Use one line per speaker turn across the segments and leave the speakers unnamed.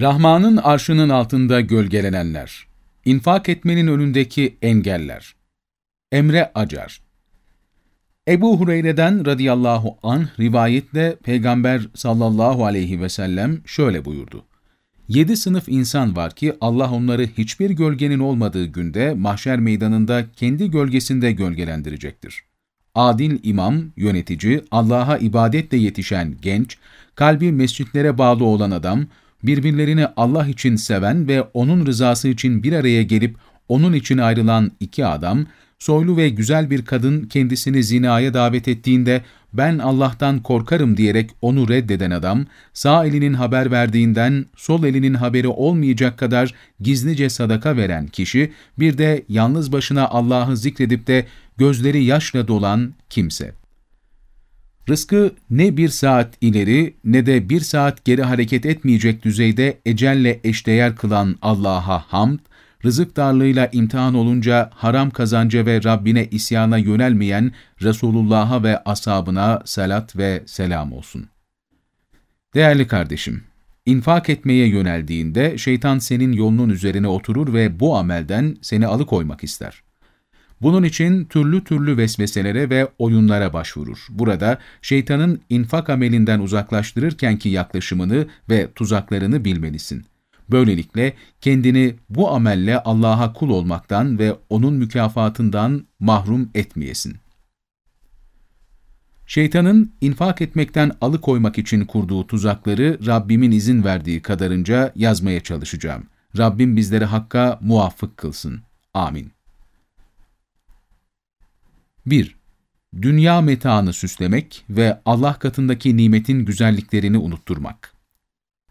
Rahman'ın arşının altında gölgelenenler. İnfak etmenin önündeki engeller. Emre Acar Ebu Hureyre'den radıyallahu anh rivayetle Peygamber sallallahu aleyhi ve sellem şöyle buyurdu. Yedi sınıf insan var ki Allah onları hiçbir gölgenin olmadığı günde mahşer meydanında kendi gölgesinde gölgelendirecektir. Adil imam, yönetici, Allah'a ibadetle yetişen genç, kalbi mescitlere bağlı olan adam, birbirlerini Allah için seven ve O'nun rızası için bir araya gelip onun için ayrılan iki adam, soylu ve güzel bir kadın kendisini zinaya davet ettiğinde ben Allah'tan korkarım diyerek onu reddeden adam, sağ elinin haber verdiğinden sol elinin haberi olmayacak kadar gizlice sadaka veren kişi, bir de yalnız başına Allah'ı zikredip de gözleri yaşla dolan kimse. Rızkı ne bir saat ileri ne de bir saat geri hareket etmeyecek düzeyde ecelle eşdeğer kılan Allah'a hamd, rızık darlığıyla imtihan olunca haram kazanca ve Rabbine isyana yönelmeyen Resulullah'a ve ashabına salat ve selam olsun. Değerli kardeşim, infak etmeye yöneldiğinde şeytan senin yolunun üzerine oturur ve bu amelden seni alıkoymak ister. Bunun için türlü türlü vesveselere ve oyunlara başvurur. Burada şeytanın infak amelinden uzaklaştırırkenki yaklaşımını ve tuzaklarını bilmelisin. Böylelikle kendini bu amelle Allah'a kul olmaktan ve O'nun mükafatından mahrum etmeyesin. Şeytanın infak etmekten alıkoymak için kurduğu tuzakları Rabbimin izin verdiği kadarınca yazmaya çalışacağım. Rabbim bizleri hakka muvaffık kılsın. Amin. 1. Dünya metaını süslemek ve Allah katındaki nimetin güzelliklerini unutturmak.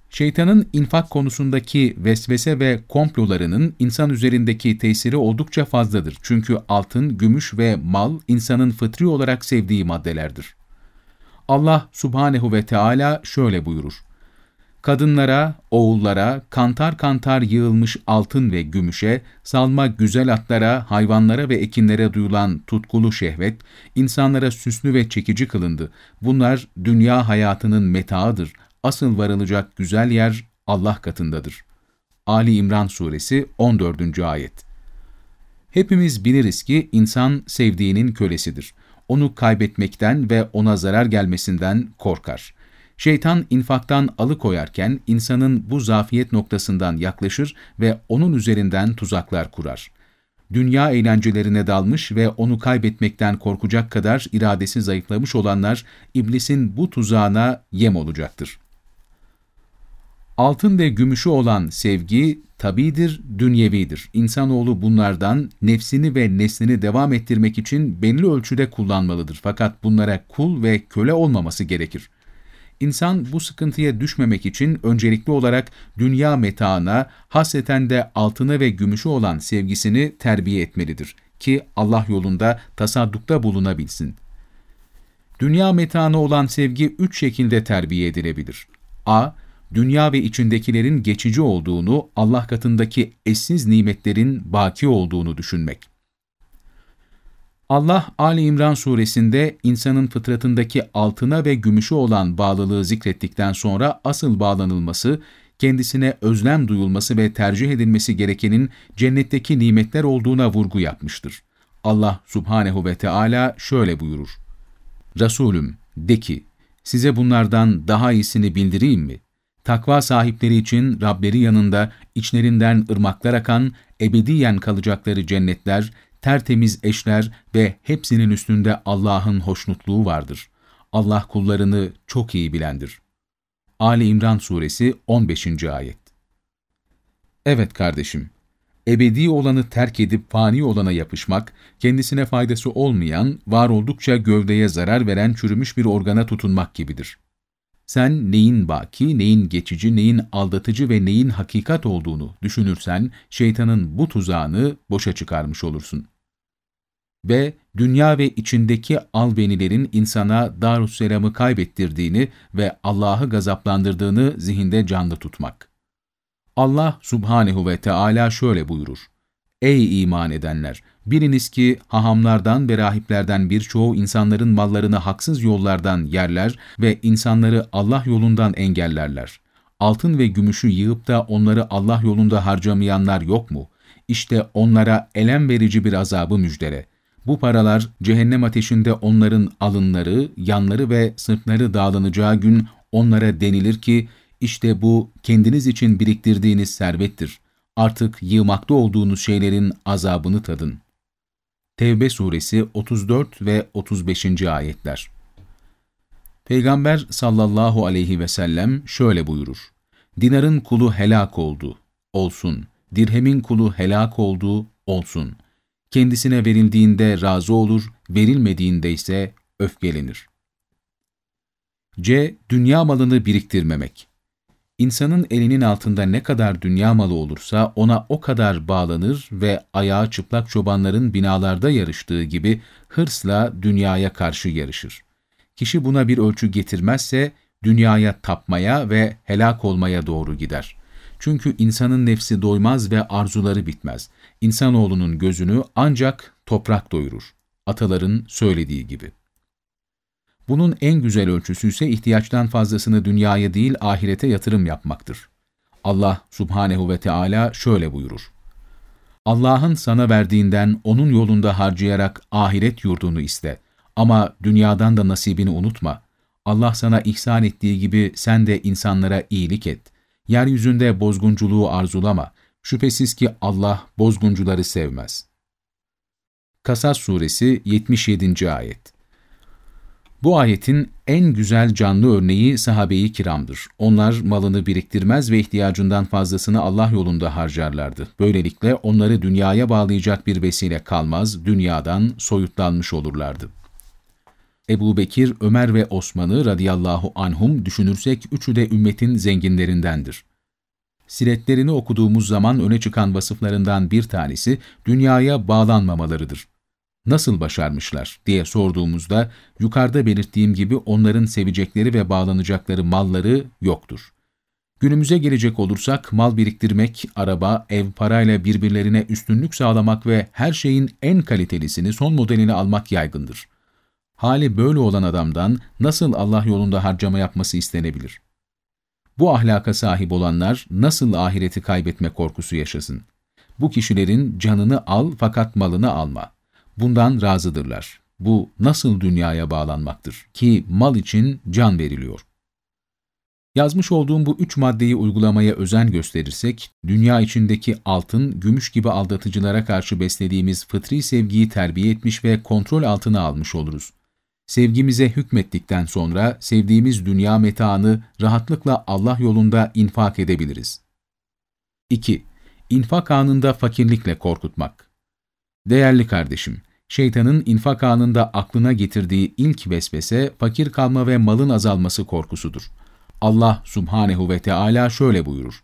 Şeytanın infak konusundaki vesvese ve komplolarının insan üzerindeki tesiri oldukça fazladır. Çünkü altın, gümüş ve mal insanın fıtri olarak sevdiği maddelerdir. Allah subhanehu ve Teala şöyle buyurur. Kadınlara, oğullara, kantar kantar yığılmış altın ve gümüşe, salma güzel atlara, hayvanlara ve ekinlere duyulan tutkulu şehvet, insanlara süslü ve çekici kılındı. Bunlar dünya hayatının metaıdır. Asıl varılacak güzel yer Allah katındadır. Ali İmran Suresi 14. Ayet Hepimiz biliriz ki insan sevdiğinin kölesidir. Onu kaybetmekten ve ona zarar gelmesinden korkar. Şeytan infaktan alıkoyarken insanın bu zafiyet noktasından yaklaşır ve onun üzerinden tuzaklar kurar. Dünya eğlencelerine dalmış ve onu kaybetmekten korkacak kadar iradesi zayıflamış olanlar iblisin bu tuzağına yem olacaktır. Altın ve gümüşü olan sevgi tabidir, dünyevidir. İnsanoğlu bunlardan nefsini ve neslini devam ettirmek için belli ölçüde kullanmalıdır. Fakat bunlara kul ve köle olmaması gerekir. İnsan bu sıkıntıya düşmemek için öncelikli olarak dünya metaına, hasreten de altına ve gümüşü olan sevgisini terbiye etmelidir ki Allah yolunda tasaddukta bulunabilsin. Dünya metaına olan sevgi üç şekilde terbiye edilebilir. a- Dünya ve içindekilerin geçici olduğunu, Allah katındaki eşsiz nimetlerin baki olduğunu düşünmek. Allah Ali İmran suresinde insanın fıtratındaki altına ve gümüşü olan bağlılığı zikrettikten sonra asıl bağlanılması, kendisine özlem duyulması ve tercih edilmesi gerekenin cennetteki nimetler olduğuna vurgu yapmıştır. Allah subhanehu ve Teala şöyle buyurur. Resulüm, de ki, size bunlardan daha iyisini bildireyim mi? Takva sahipleri için Rableri yanında içlerinden ırmaklar akan, ebediyen kalacakları cennetler, tertemiz eşler ve hepsinin üstünde Allah'ın hoşnutluğu vardır. Allah kullarını çok iyi bilendir. Ali İmran Suresi 15. Ayet Evet kardeşim, ebedi olanı terk edip fani olana yapışmak, kendisine faydası olmayan, var oldukça gövdeye zarar veren çürümüş bir organa tutunmak gibidir. Sen neyin baki, neyin geçici, neyin aldatıcı ve neyin hakikat olduğunu düşünürsen, şeytanın bu tuzağını boşa çıkarmış olursun ve dünya ve içindeki albenilerin insana Darüsselam'ı kaybettirdiğini ve Allah'ı gazaplandırdığını zihinde canlı tutmak. Allah subhanehu ve Teala şöyle buyurur. Ey iman edenler! Biliniz ki hahamlardan ve rahiplerden birçoğu insanların mallarını haksız yollardan yerler ve insanları Allah yolundan engellerler. altın ve gümüşü yığıp da onları Allah yolunda harcamayanlar yok mu? İşte onlara elem verici bir azabı müjdele. Bu paralar cehennem ateşinde onların alınları, yanları ve sırtları dağlanacağı gün onlara denilir ki, işte bu kendiniz için biriktirdiğiniz servettir. Artık yığmakta olduğunuz şeylerin azabını tadın. Tevbe suresi 34 ve 35. ayetler Peygamber sallallahu aleyhi ve sellem şöyle buyurur. Dinarın kulu helak oldu, olsun. Dirhemin kulu helak oldu, olsun. Kendisine verildiğinde razı olur, verilmediğinde ise öfkelenir. C. Dünya malını biriktirmemek. İnsanın elinin altında ne kadar dünya malı olursa ona o kadar bağlanır ve ayağı çıplak çobanların binalarda yarıştığı gibi hırsla dünyaya karşı yarışır. Kişi buna bir ölçü getirmezse dünyaya tapmaya ve helak olmaya doğru gider. Çünkü insanın nefsi doymaz ve arzuları bitmez. İnsanoğlunun gözünü ancak toprak doyurur. Ataların söylediği gibi. Bunun en güzel ölçüsü ise ihtiyaçtan fazlasını dünyaya değil ahirete yatırım yapmaktır. Allah subhanehu ve Teala şöyle buyurur. Allah'ın sana verdiğinden onun yolunda harcayarak ahiret yurdunu iste. Ama dünyadan da nasibini unutma. Allah sana ihsan ettiği gibi sen de insanlara iyilik et. Yeryüzünde bozgunculuğu arzulama. Şüphesiz ki Allah bozguncuları sevmez. Kasas Suresi 77. Ayet Bu ayetin en güzel canlı örneği sahabe-i kiramdır. Onlar malını biriktirmez ve ihtiyacından fazlasını Allah yolunda harcarlardı. Böylelikle onları dünyaya bağlayacak bir vesile kalmaz, dünyadan soyutlanmış olurlardı. Ebu Bekir, Ömer ve Osman'ı radıyallahu anhum düşünürsek üçü de ümmetin zenginlerindendir. Siretlerini okuduğumuz zaman öne çıkan vasıflarından bir tanesi dünyaya bağlanmamalarıdır. Nasıl başarmışlar diye sorduğumuzda yukarıda belirttiğim gibi onların sevecekleri ve bağlanacakları malları yoktur. Günümüze gelecek olursak mal biriktirmek, araba, ev, parayla birbirlerine üstünlük sağlamak ve her şeyin en kalitelisini, son modelini almak yaygındır. Hali böyle olan adamdan nasıl Allah yolunda harcama yapması istenebilir? Bu ahlaka sahip olanlar nasıl ahireti kaybetme korkusu yaşasın? Bu kişilerin canını al fakat malını alma. Bundan razıdırlar. Bu nasıl dünyaya bağlanmaktır ki mal için can veriliyor? Yazmış olduğum bu üç maddeyi uygulamaya özen gösterirsek, dünya içindeki altın, gümüş gibi aldatıcılara karşı beslediğimiz fıtri sevgiyi terbiye etmiş ve kontrol altına almış oluruz. Sevgimize hükmettikten sonra sevdiğimiz dünya metaını rahatlıkla Allah yolunda infak edebiliriz. 2. İnfak anında fakirlikle korkutmak. Değerli kardeşim, şeytanın infak anında aklına getirdiği ilk vesvese fakir kalma ve malın azalması korkusudur. Allah subhanehu ve Teala şöyle buyurur.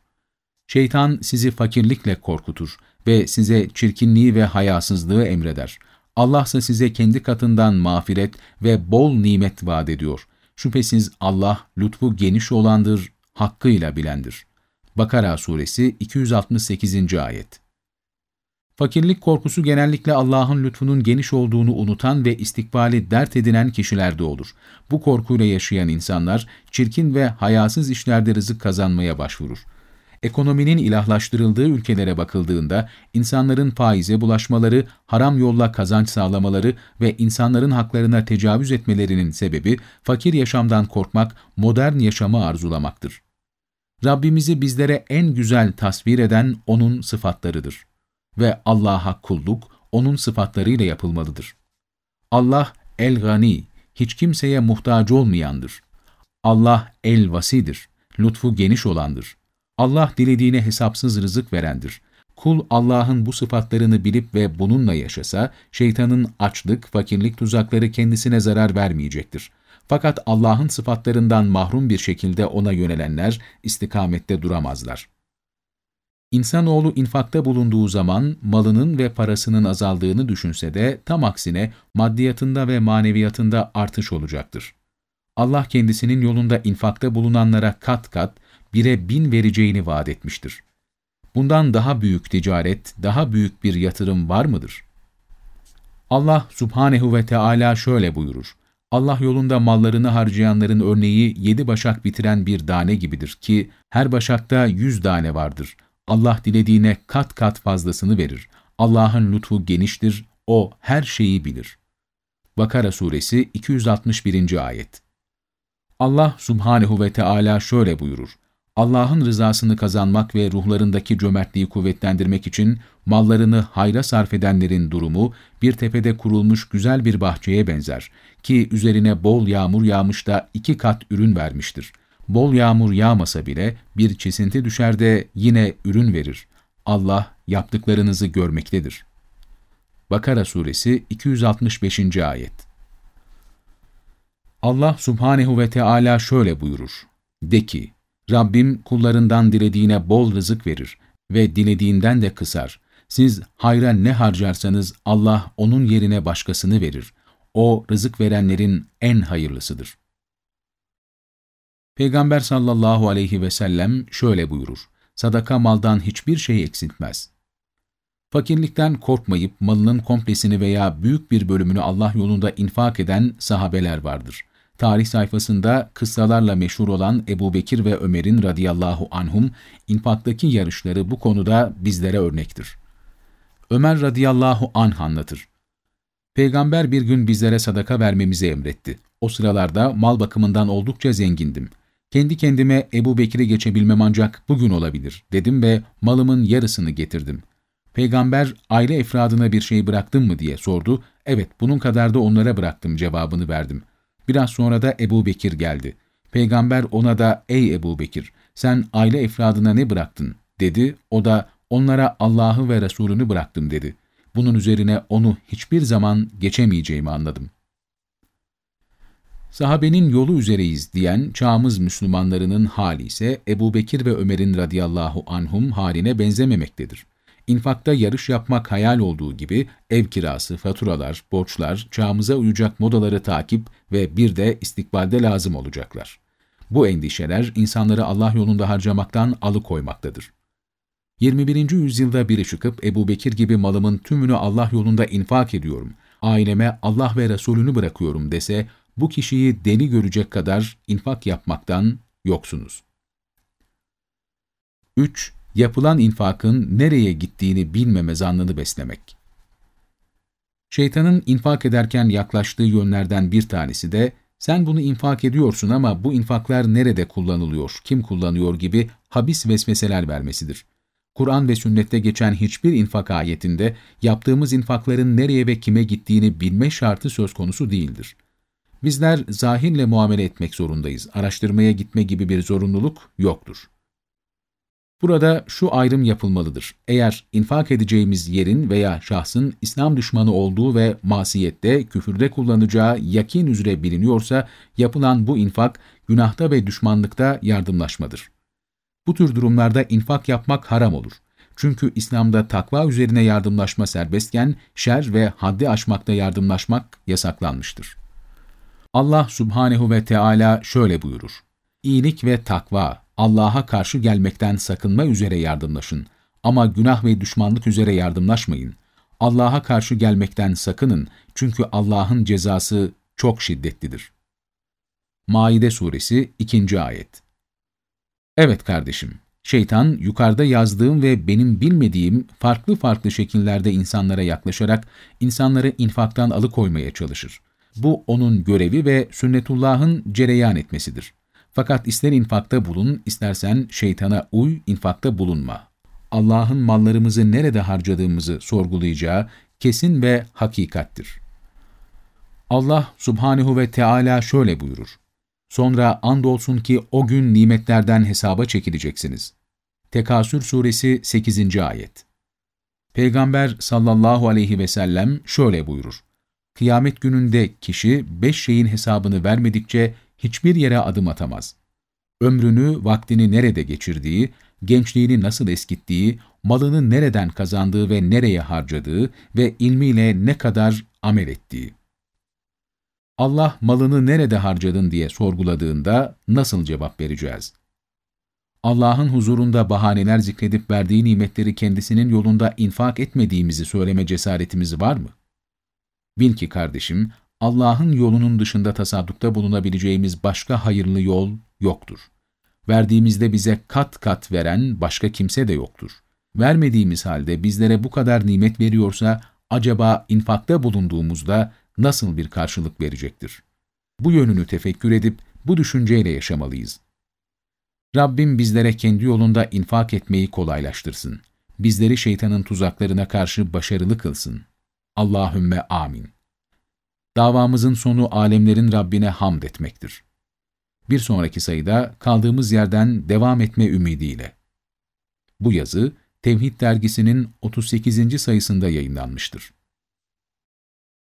Şeytan sizi fakirlikle korkutur ve size çirkinliği ve hayasızlığı emreder. Allah ise size kendi katından mağfiret ve bol nimet vaat ediyor. Şüphesiz Allah lütfu geniş olandır, hakkıyla bilendir. Bakara Suresi 268. Ayet Fakirlik korkusu genellikle Allah'ın lütfunun geniş olduğunu unutan ve istikbali dert edinen kişilerde olur. Bu korkuyla yaşayan insanlar çirkin ve hayasız işlerde rızık kazanmaya başvurur. Ekonominin ilahlaştırıldığı ülkelere bakıldığında insanların faize bulaşmaları, haram yolla kazanç sağlamaları ve insanların haklarına tecavüz etmelerinin sebebi fakir yaşamdan korkmak, modern yaşamı arzulamaktır. Rabbimizi bizlere en güzel tasvir eden O'nun sıfatlarıdır. Ve Allah'a kulluk O'nun sıfatlarıyla yapılmalıdır. Allah el-gani, hiç kimseye muhtaç olmayandır. Allah el-vasidir, lütfu geniş olandır. Allah dilediğine hesapsız rızık verendir. Kul Allah'ın bu sıfatlarını bilip ve bununla yaşasa, şeytanın açlık, fakirlik tuzakları kendisine zarar vermeyecektir. Fakat Allah'ın sıfatlarından mahrum bir şekilde ona yönelenler istikamette duramazlar. İnsanoğlu infakta bulunduğu zaman malının ve parasının azaldığını düşünse de tam aksine maddiyatında ve maneviyatında artış olacaktır. Allah kendisinin yolunda infakta bulunanlara kat kat, bire bin vereceğini vaat etmiştir. Bundan daha büyük ticaret, daha büyük bir yatırım var mıdır? Allah subhanehu ve Teala şöyle buyurur. Allah yolunda mallarını harcayanların örneği yedi başak bitiren bir tane gibidir ki her başakta yüz tane vardır. Allah dilediğine kat kat fazlasını verir. Allah'ın lütfu geniştir, O her şeyi bilir. Bakara Suresi 261. Ayet Allah Subhanehu ve Teala şöyle buyurur. Allah'ın rızasını kazanmak ve ruhlarındaki cömertliği kuvvetlendirmek için mallarını hayra sarf edenlerin durumu bir tepede kurulmuş güzel bir bahçeye benzer ki üzerine bol yağmur yağmış da iki kat ürün vermiştir. Bol yağmur yağmasa bile bir çesinti düşer de yine ürün verir. Allah yaptıklarınızı görmektedir. Bakara Suresi 265. Ayet Allah Subhanehu ve Teala şöyle buyurur. De ki, Rabbim kullarından dilediğine bol rızık verir ve dilediğinden de kısar. Siz hayra ne harcarsanız Allah onun yerine başkasını verir. O rızık verenlerin en hayırlısıdır. Peygamber sallallahu aleyhi ve sellem şöyle buyurur. Sadaka maldan hiçbir şey eksiltmez. Fakirlikten korkmayıp malının komplesini veya büyük bir bölümünü Allah yolunda infak eden sahabeler vardır. Tarih sayfasında kıssalarla meşhur olan Ebu Bekir ve Ömer'in radıyallahu anhum, infaktaki yarışları bu konuda bizlere örnektir. Ömer radıyallahu anh anlatır. Peygamber bir gün bizlere sadaka vermemizi emretti. O sıralarda mal bakımından oldukça zengindim. Kendi kendime Ebu Bekir'i geçebilmem ancak bugün olabilir dedim ve malımın yarısını getirdim. Peygamber aile efradına bir şey bıraktın mı diye sordu. Evet bunun kadar da onlara bıraktım cevabını verdim. Biraz sonra da Ebu Bekir geldi. Peygamber ona da ''Ey Ebu Bekir, sen aile efradına ne bıraktın?'' dedi. O da ''Onlara Allah'ı ve Resulünü bıraktım.'' dedi. Bunun üzerine onu hiçbir zaman geçemeyeceğimi anladım. Sahabenin yolu üzereyiz diyen çağımız Müslümanlarının hali ise Ebu Bekir ve Ömer'in radıyallahu anhum haline benzememektedir. İnfakta yarış yapmak hayal olduğu gibi ev kirası, faturalar, borçlar, çağımıza uyacak modaları takip ve bir de istikbalde lazım olacaklar. Bu endişeler insanları Allah yolunda harcamaktan alıkoymaktadır. 21. yüzyılda biri çıkıp Ebu Bekir gibi malımın tümünü Allah yolunda infak ediyorum, aileme Allah ve Resulünü bırakıyorum dese, bu kişiyi deli görecek kadar infak yapmaktan yoksunuz. 3 yapılan infakın nereye gittiğini bilmeme zannını beslemek. Şeytanın infak ederken yaklaştığı yönlerden bir tanesi de, sen bunu infak ediyorsun ama bu infaklar nerede kullanılıyor, kim kullanıyor gibi habis vesveseler vermesidir. Kur'an ve sünnette geçen hiçbir infak ayetinde yaptığımız infakların nereye ve kime gittiğini bilme şartı söz konusu değildir. Bizler zahirle muamele etmek zorundayız. Araştırmaya gitme gibi bir zorunluluk yoktur. Burada şu ayrım yapılmalıdır. Eğer infak edeceğimiz yerin veya şahsın İslam düşmanı olduğu ve masiyette, küfürde kullanacağı yakin üzere biliniyorsa, yapılan bu infak, günahta ve düşmanlıkta yardımlaşmadır. Bu tür durumlarda infak yapmak haram olur. Çünkü İslam'da takva üzerine yardımlaşma serbestken, şer ve haddi aşmakta yardımlaşmak yasaklanmıştır. Allah subhanehu ve Teala şöyle buyurur. İyilik ve takva, Allah'a karşı gelmekten sakınma üzere yardımlaşın. Ama günah ve düşmanlık üzere yardımlaşmayın. Allah'a karşı gelmekten sakının çünkü Allah'ın cezası çok şiddetlidir. Maide Suresi 2. Ayet Evet kardeşim, şeytan yukarıda yazdığım ve benim bilmediğim farklı farklı şekillerde insanlara yaklaşarak insanları infaktan alıkoymaya çalışır. Bu onun görevi ve sünnetullahın cereyan etmesidir. Fakat ister infakta bulun, istersen şeytana uy, infakta bulunma. Allah'ın mallarımızı nerede harcadığımızı sorgulayacağı kesin ve hakikattir. Allah subhanehu ve Teala şöyle buyurur. Sonra andolsun ki o gün nimetlerden hesaba çekileceksiniz. Tekasür Suresi 8. Ayet Peygamber sallallahu aleyhi ve sellem şöyle buyurur. Kıyamet gününde kişi beş şeyin hesabını vermedikçe hiçbir yere adım atamaz. Ömrünü, vaktini nerede geçirdiği, gençliğini nasıl eskittiği, malını nereden kazandığı ve nereye harcadığı ve ilmiyle ne kadar amel ettiği. Allah malını nerede harcadın diye sorguladığında nasıl cevap vereceğiz? Allah'ın huzurunda bahaneler zikredip verdiği nimetleri kendisinin yolunda infak etmediğimizi söyleme cesaretimiz var mı? Bil ki kardeşim, Allah'ın yolunun dışında tasaddukta bulunabileceğimiz başka hayırlı yol yoktur. Verdiğimizde bize kat kat veren başka kimse de yoktur. Vermediğimiz halde bizlere bu kadar nimet veriyorsa, acaba infakta bulunduğumuzda nasıl bir karşılık verecektir? Bu yönünü tefekkür edip bu düşünceyle yaşamalıyız. Rabbim bizlere kendi yolunda infak etmeyi kolaylaştırsın. Bizleri şeytanın tuzaklarına karşı başarılı kılsın. Allahümme amin. Davamızın sonu alemlerin Rabbine hamd etmektir. Bir sonraki sayıda kaldığımız yerden devam etme ümidiyle. Bu yazı Tevhid dergisinin 38. sayısında yayınlanmıştır.